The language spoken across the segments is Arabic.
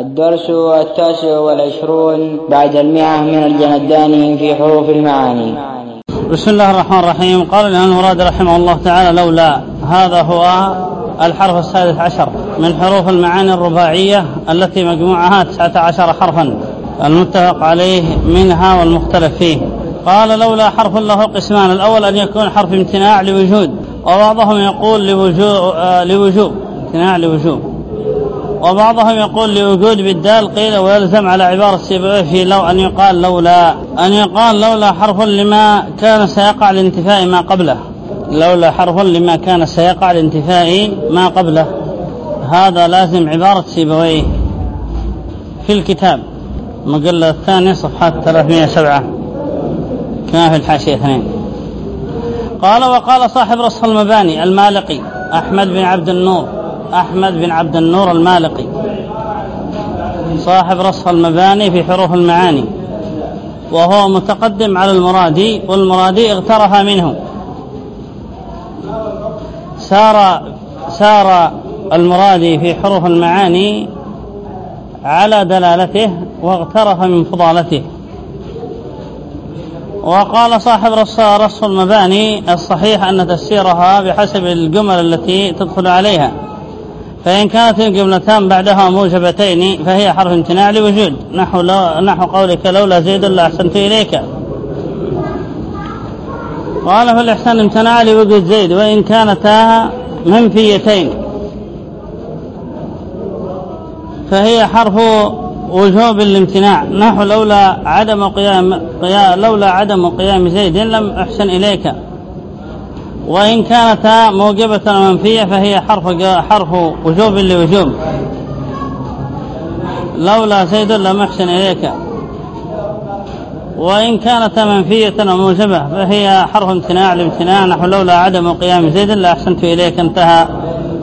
الدرس التاسع والعشرون بعد المئة من الجنداني في حروف المعاني. بسم الله الرحمن الرحيم. قال الإمام المراد رحمه الله تعالى لولا هذا هو الحرف السادس عشر من حروف المعاني الرباعية التي مجموعها تسعة عشر حرفا المتفق عليه منها والمختلف فيه. قال لولا حرف له قسمان الأول أن يكون حرف امتناع لوجود وبعضهم يقول لوجوب, آه لوجوب امتناع لوجوب وبعضهم يقول لوجود بالدال قيل ويلزم على عبارة سيبويه لو أن يقال لولا. أن يقال لولا حرف لما كان سيقع لانتفاء ما قبله. لولا حرف لما كان سيقع لانتفاء ما قبله. هذا لازم عبارة سيبويه في الكتاب. المجلد الثاني صفحة 307 كما في الحاشية اثنين. قال وقال صاحب رصف المباني المالقي أحمد بن عبد النور أحمد بن عبد النور المالقي صاحب رصف المباني في حروف المعاني وهو متقدم على المرادي والمرادي اغترف منه. سار سار المرادي في حروف المعاني على دلالته واغترف من فضالته. وقال صاحب رص المباني الصحيح أن تفسيرها بحسب الجمل التي تدخل عليها. فإن كانت الجملتان بعدها موجبتين فهي حرف امتناع لوجود. نحو, لو نحو قولك لولا زيد لأحسنت إليك. قال في الإحسان امتنع لوجود زيد وإن كانتا منفيتين. فهي حرف وجوب الامتناع. نحو لولا عدم قيام, قيام لولا عدم قيام زيد لم أحسن إليك. وإن كانتا موجبة ومنفية فهي حرف حرف وجوب لوجوب. لولا زيد لم أحسن إليك. وإن كانت منفية وموجبة فهي حرف امتناع لامتناع. نحو لولا عدم قيام زيد لأحسنت إليك. انتهى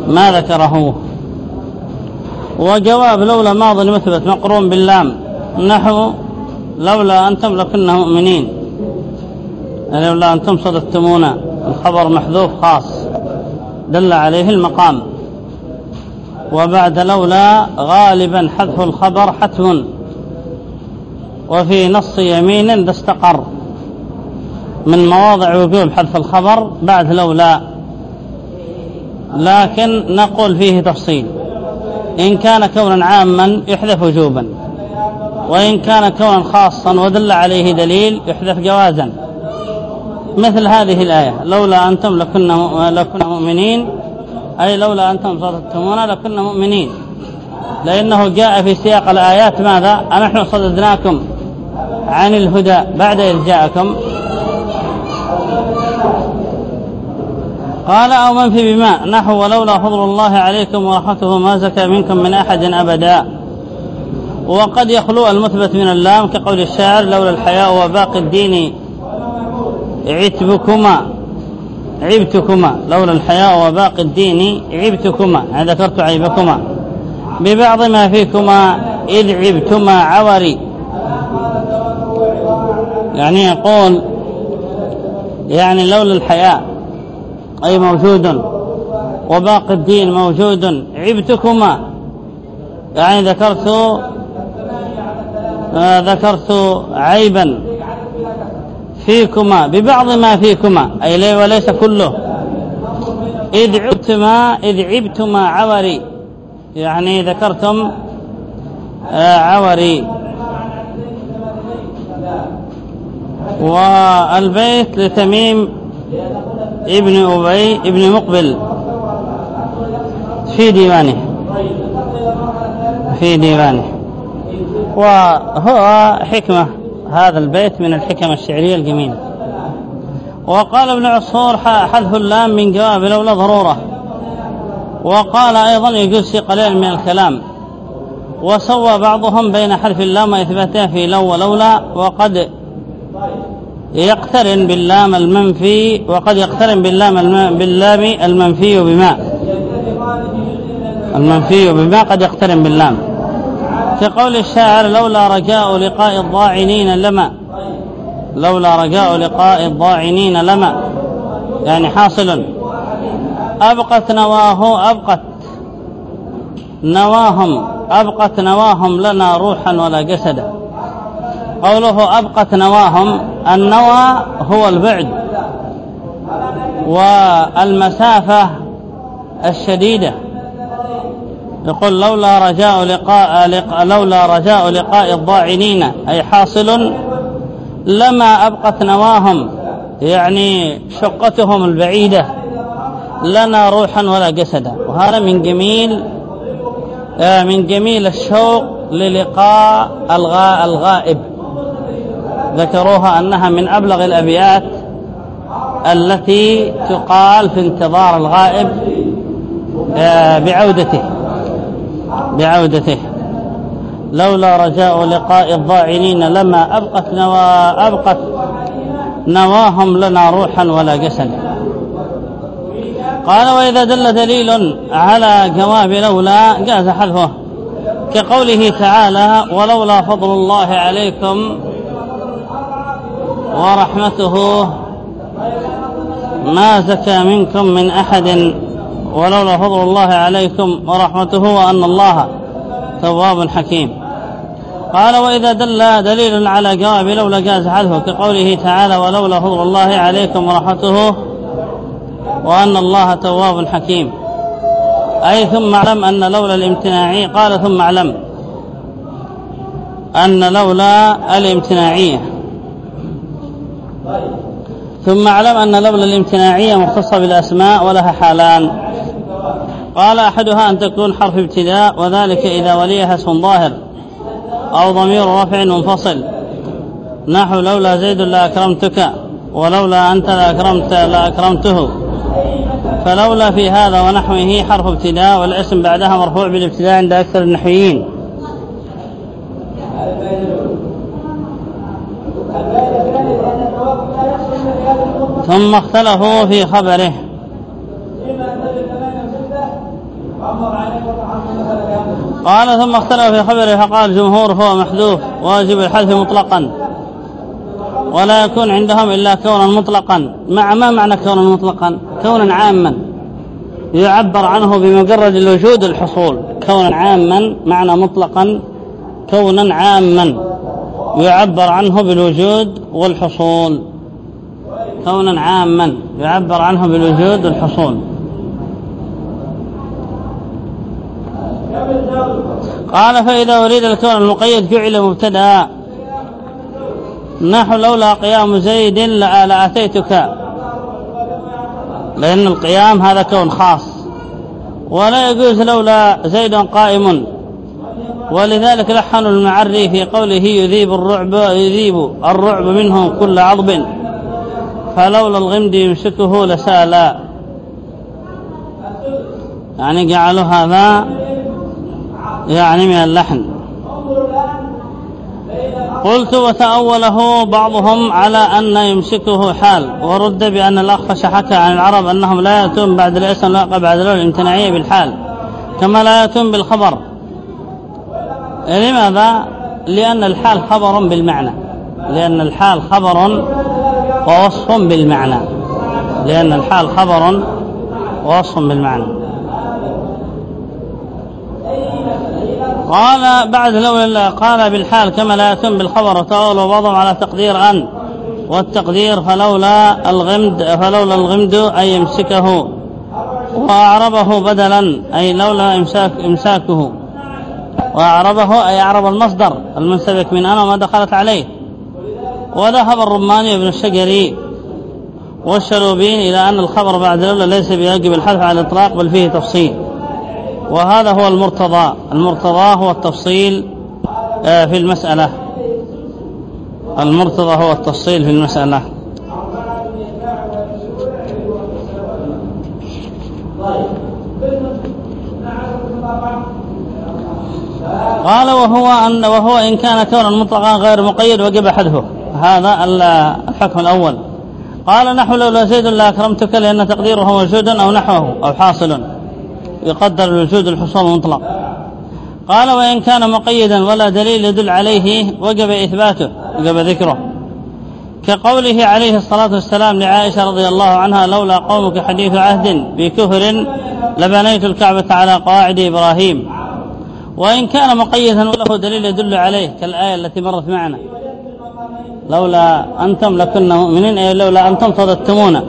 ما ذكره. وجواب لولا ماض مثبت مقرون باللام. نحو لولا أنتم لكنا مؤمنين. لولا أنتم صدقتمونا الخبر محذوف خاص دل عليه المقام. وبعد لولا غالبا حذف الخبر حتم. وفي نص يمين استقر من مواضع وجوب حذف الخبر بعد لولا. لكن نقول فيه تفصيل. إن كان كونا عاما يحذف وجوبا. وإن كان كونا خاصا ودل عليه دليل يحذف جوازا. مثل هذه الآية. لولا أنتم لكنا, لكنا مؤمنين. أي لولا أنتم صددتمونا لكنا مؤمنين. لأنه جاء في سياق الآيات ماذا؟ أنحن صددناكم عن الهدى بعد إذ جاءكم. قال أو من في بما؟ نحو ولولا فضل الله عليكم ورحمته ما زكى منكم من أحد أبدا. وقد يخلو المثبت من اللام كقول الشاعر لولا الحياء وباقي الدين عتبكما عبتكما لولا الحياء وباقي الدين عبتكما ذكرت عيبكما. ببعض ما فيكما إذ عبتما عوري. يعني يقول يعني لولا الحياء أي موجود وباقي الدين موجود عبتكما. يعني ذكرت آه ذكرت عيبا. فيكما ببعض ما فيكما أي لي وليس كله. إذ عبتما إذ عبتما عوري. يعني ذكرتم آه عوري. والبيت لتميم ابن أبي ابن مقبل. في ديوانه. في ديوانه. وهو حكمة. هذا البيت من الحكم الشعرية الجميلة. وقال ابن عصور حذف اللام من جواب لولا ضرورة. وقال أيضا يجوز في قليل من الكلام. وسوى بعضهم بين حرف اللام وإثباتها في لو ولولا وقد يقترن باللام المنفي وقد يقترن باللام باللام المنفي بما. المنفي بما قد يقترن باللام. كقول الشاعر لولا رجاء لقاء الضاعنين لما. لولا رجاء لقاء الضاعنين لما. يعني حاصل. أبقت نواه أبقت. نواهم أبقت نواهم لنا روحا ولا جسدا. قوله أبقت نواهم النوى هو البعد. والمسافة الشديدة. يقول لولا رجاء لقاء, لولا رجاء لقاء الضاعنين أي حاصل لما أبقت نواهم يعني شقتهم البعيدة لنا روحا ولا جسدا. وهذا من جميل آه، من جميل الشوق للقاء الغائب. ذكروها أنها من أبلغ الأبيات التي تقال في انتظار الغائب آه، بعودته. بعودته. لولا رجاء لقاء الضاعنين لما أبقت, نوا أبقت نواهم لنا روحا ولا جسدا. قال وإذا دل دليل على جواب لولا جاز حذفه. كقوله تعالى ولولا فضل الله عليكم ورحمته ما زكى منكم من أحد ولولا فضل الله عليكم ورحمته وأن الله تواب حكيم. قال وإذا دل دليل على جواب لولا جاز حذفه كقوله تعالى ولولا فضل الله عليكم ورحمته وأن الله تواب حكيم. أي ثم اعلم أن لولا الامتناعي قال ثم اعلم أن لولا الامتناعية ثم اعلم أن لولا الامتناعية مختصة بالأسماء ولها حالان. قال أحدها أن تكون حرف ابتداء وذلك إذا وليها اسم ظاهر أو ضمير رفع منفصل. نحو لولا زيد لأكرمتك ولولا أنت لأكرمت لأكرمته فلولا في هذا ونحوه حرف ابتداء والاسم بعدها مرفوع بالابتداء عند أكثر النحويين. ثم اختلفوا في خبره. قال ثم اختلف في خبره فقال الجمهور هو محذوف واجب الحذف مطلقا. ولا يكون عندهم إلا كونا مطلقا. مع ما معنى كونا مطلقا؟ كونا عاما. يعبر عنه بمجرد الوجود الحصول. كونا عاما معنى مطلقا. كونا عاما. يعبر عنه بالوجود والحصول. كونا عاما. يعبر عنه بالوجود والحصول. قال فإذا أريد الكون المقيد جعل مبتدا. نحو لولا قيام زيد لأتيتك. لأن القيام هذا كون خاص. ولا يجوز لولا زيد قائم. ولذلك لحن المعري في قوله يذيب الرعب يذيب الرعب منه كل عضب. فلولا الغمد يمسكه لسالا. يعني جعلوا هذا يعني من اللحن. قلت وتأوله بعضهم على أن يمسكه حال ورد بأن الأخفش حكى عن العرب أنهم لا يأتون بعد الاسم لا بعد الامتناعية بالحال كما لا يأتون بالخبر. لماذا؟ لأن الحال خبر بالمعنى. لأن الحال خبر ووصف بالمعنى. لأن الحال خبر ووصف بالمعنى. قال بعد لو قال بالحال كما لا يتم بالخبر وتأول وبعضهم على تقدير أن والتقدير فلولا الغمد فلولا الغمد أي يمسكه وأعربه بدلا أي لولا إمساك إمساكه وأعربه أي أعرب المصدر المنسبك من أنا وما دخلت عليه. وذهب الرماني بن الشجري والشلوبين إلى أن الخبر بعد لولا ليس بيجب الحذف على الإطلاق بل فيه تفصيل. وهذا هو المرتضى. المرتضى هو التفصيل آه، في المسألة. المرتضى هو التفصيل في المسألة. قال وهو أن وهو إن كان كونا مطلقا غير مقيد وجب حذفه. هذا الحكم الأول. قال نحو لولا زيد لاكرمتك لأن تقديره موجود أو نحوه أو حاصل. يقدر الوجود الحصول المطلق. قال وإن كان مقيدا ولا دليل يدل عليه وجب إثباته وجب ذكره. كقوله عليه الصلاة والسلام لعائشة رضي الله عنها لولا قومك حديث عهد بكفر لبنيت الكعبة على قواعد إبراهيم. وإن كان مقيدا وله دليل يدل عليه كالآية التي مرت معنا لولا أنتم لكنا مؤمنين أي لولا أنتم صددتمونا.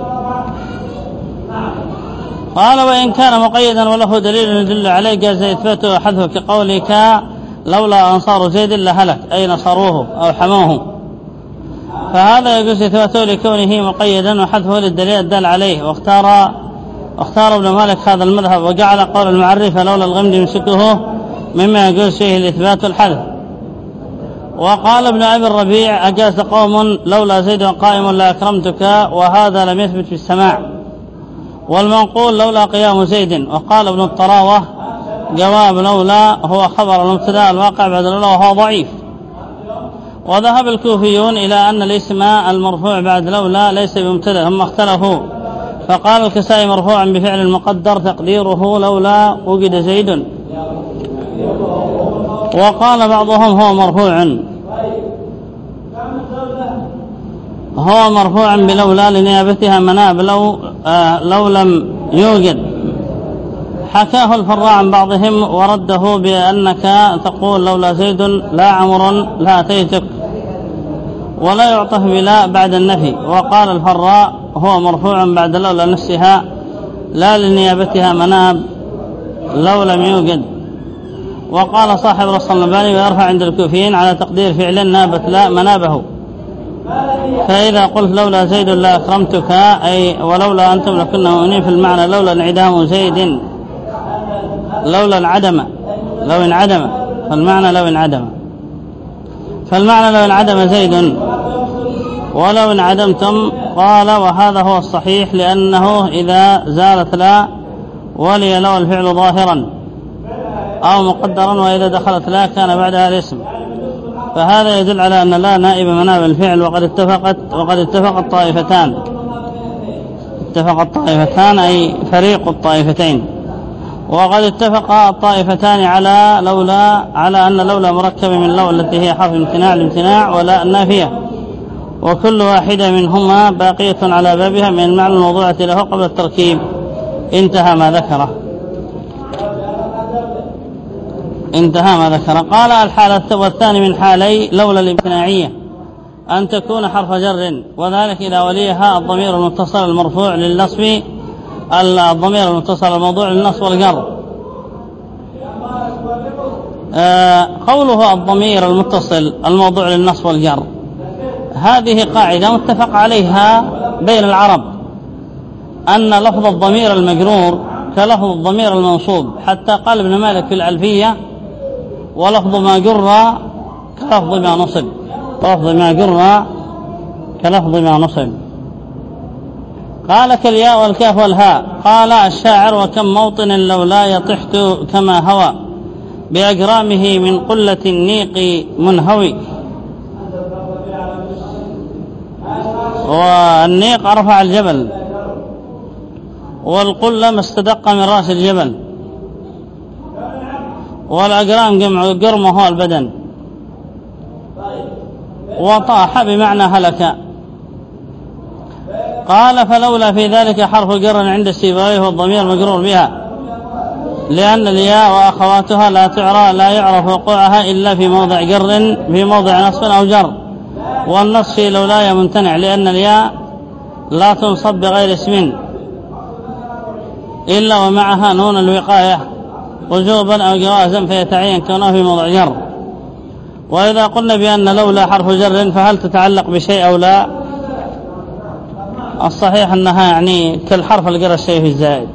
قال وإن كان مقيدا وله دليل يدل عليه جاز إثباته وحذفه كقولك لولا أنصار زيد لهلك أي نصروه أو حموه. فهذا يجوز إثباته لكونه مقيدا وحذفه للدليل الدال عليه. واختار اختار ابن مالك هذا المذهب وجعل قول المعرف لولا الغمد يمسكه مما يجوز فيه الإثبات والحذف. وقال ابن أبي الربيع أجاز قوم لولا زيد قائم لأكرمتك وهذا لم يثبت في السماع. والمنقول لولا قيام زيد. وقال ابن الطراوة جواب لولا هو خبر المبتدا الواقع بعد لولا وهو ضعيف. وذهب الكوفيون إلى أن الاسم المرفوع بعد لولا ليس بمبتدا هم اختلفوا. فقال الكسائي مرفوعا بفعل المقدر تقديره لولا وجد زيد. وقال بعضهم هو مرفوع. هو مرفوع بلولا لنيابتها مناب لو لو لم يوجد. حكاه الفراء عن بعضهم ورده بأنك تقول لولا زيد لا عمر لا أتيتك ولا يعطف بلا بعد النفي. وقال الفراء هو مرفوع بعد لولا نفسها لا لنيابتها مناب لو لم يوجد. وقال صاحب رسول النباني ويرفع عند الكوفيين على تقدير فعل نابت لا منابه. فإذا قلت لولا زيد لا أكرمتك أي ولولا أنتم لكنا مؤمنين في المعنى لولا انعدام زيد لولا انعدم لو انعدم فالمعنى لو انعدم. فالمعنى لو انعدم زيد. ولو انعدمتم قال وهذا هو الصحيح لأنه إذا زالت لا ولي لو الفعل ظاهرا أو مقدرا وإذا دخلت لا كان بعدها الاسم. فهذا يدل على أن لا نائب مناب الفعل وقد اتفقت وقد اتفقت طائفتان اتفقت طائفتان أي فريق الطائفتين. وقد اتفق الطائفتان على لولا على أن لولا مركب من لو التي هي حرف امتناع الامتناع ولا النافية. وكل واحدة منهما باقية على بابها من المعنى الموضوعة له قبل التركيب. انتهى ما ذكره. انتهى ما ذكر. قال الحالة والثاني من حالي لولا الامتناعية أن تكون حرف جر وذلك إلى وليها الضمير المتصل المرفوع للنصب الضمير المتصل الموضوع للنصب والجر. آه قوله الضمير المتصل الموضوع للنصب والجر. هذه قاعدة متفق عليها بين العرب أن لفظ الضمير المجرور كلفظ الضمير المنصوب حتى قال ابن مالك في الألفية ولفظ ما جر كلفظ ما نصب. لفظ ما جر كلفظ ما نصب. قال كالياء والكاف والهاء. قال الشاعر وكم موطن لولا يطحت كما هوى. بأجرامه من قلة النيق منهوي. والنيق أرفع الجبل. والقلة ما استدق من رأس الجبل. والأجرام جمع جرم هو البدن وطاح بمعنى هلك. قال فلولا في ذلك حرف جر عند السيبويه والضمير مجرور بها. لأن الياء وأخواتها لا تعرى لا يعرف وقوعها إلا في موضع جر في موضع نصب أو جر. والنص في لولاي ممتنع لأن الياء لا تنصب بغير اسم. إلا ومعها نون الوقاية. وجوبا أو جوازا فيتعين كونه في موضع جر. وإذا قلنا بأن لولا حرف جر فهل تتعلق بشيء أو لا؟ الصحيح أنها يعني كالحرف الجر الشيء في الزائد.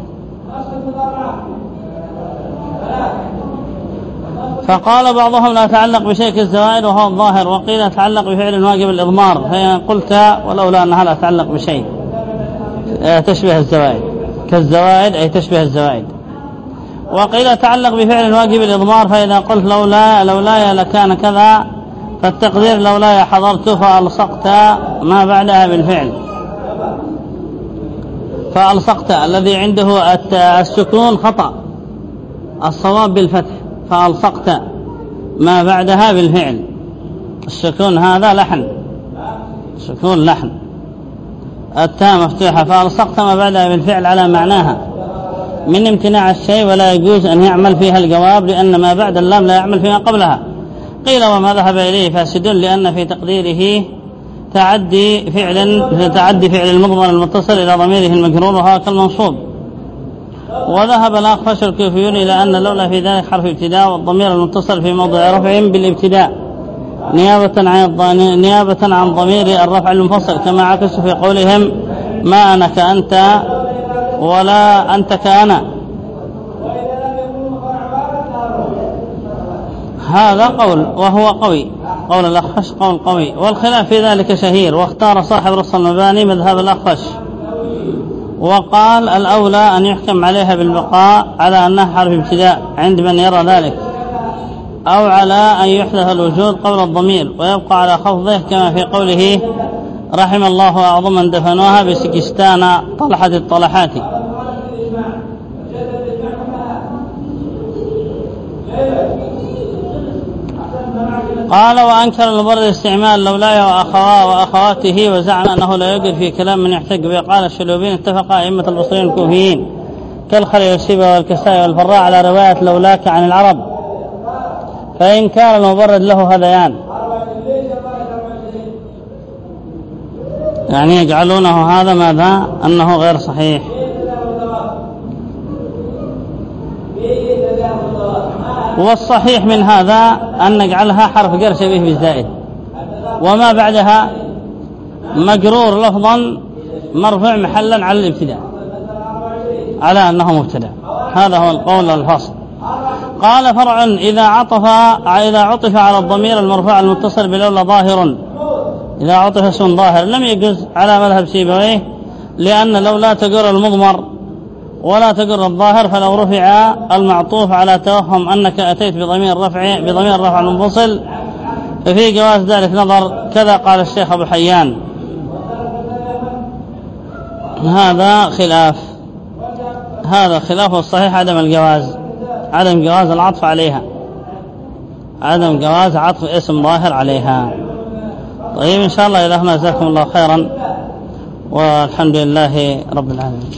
فقال بعضهم لا تعلق بشيء كالزوائد وهو الظاهر وقيل تعلق بفعل واجب الإضمار. فإن قلت ولولا أنها لا تعلق بشيء تشبه الزوائد. كالزوائد أي تشبه الزوائد. وقيل تعلق بفعل واجب الإضمار فإذا قلت لولا لولاي لكان كذا فالتقدير لولاي حضرت فألصقت ما بعدها بالفعل. فألصقت الذي عنده السكون خطأ الصواب بالفتح فألصقت ما بعدها بالفعل. السكون هذا لحن سكون لحن. التاء مفتوحة فألصقت ما بعدها بالفعل على معناها. من امتناع الشيء ولا يجوز أن يعمل فيها الجواب لأن ما بعد اللام لا يعمل فيما قبلها. قيل وما ذهب إليه فاسد لأن في تقديره تعدي فعل تعدي فعل المضمر المتصل إلى ضميره المجرور وهو كالمنصوب. وذهب الأخفش الكوفيون إلى أن لولا في ذلك حرف ابتداء والضمير المتصل في موضع رفع بالابتداء نيابة عن نيابة عن ضمير الرفع المفصل كما عكس في قولهم ما أنا كأنت ولا أنت كأنا هذا قول وهو قوي. قول الأخفش قول قوي. والخلاف في ذلك شهير. واختار صاحب رص المباني مذهب الأخفش. وقال الأولى أن يحكم عليها بالبقاء على أنها حرف ابتداء عند من يرى ذلك. أو على أن يحدث الوجود قبل الضمير ويبقى على خفضه كما في قوله رحم الله أعظما دفنوها بسكستان طلحة الطلحات. قال وأنكر المبرد استعمال لولاي وأخواه وأخواته وزعم أنه لا يوجد في كلام من يحتج به. قال الشلوبين اتفق أئمة البصريين الكوفيين كالخليل والشيبة والكسائي والفراء على رواية لولاك عن العرب. فإن كان المبرد له هذيان. يعني يجعلونه هذا ماذا؟ أنه غير صحيح. والصحيح من هذا أن نجعلها حرف جر شبيه بالزائد وما بعدها مجرور لفظا مرفوع محلا على الابتداء. على أنه مبتدأ. هذا هو القول الفاصل. قال فرع إذا عطف إذا عطف على الضمير المرفوع المتصل بلولا ظاهر. إذا عطف اسم ظاهر لم يجز على مذهب سيبويه لأن لولا تجر المضمر ولا تجر الظاهر فلو رفع المعطوف على توهم أنك أتيت بضمير رفع بضمير رفع المنفصل ففي جواز ذلك نظر كذا قال الشيخ أبو حيان هذا خلاف. هذا خلاف الصحيح عدم الجواز. عدم جواز العطف عليها. عدم جواز عطف اسم ظاهر عليها. طيب إن شاء الله إلى جزاكم الله خيرا والحمد لله رب العالمين.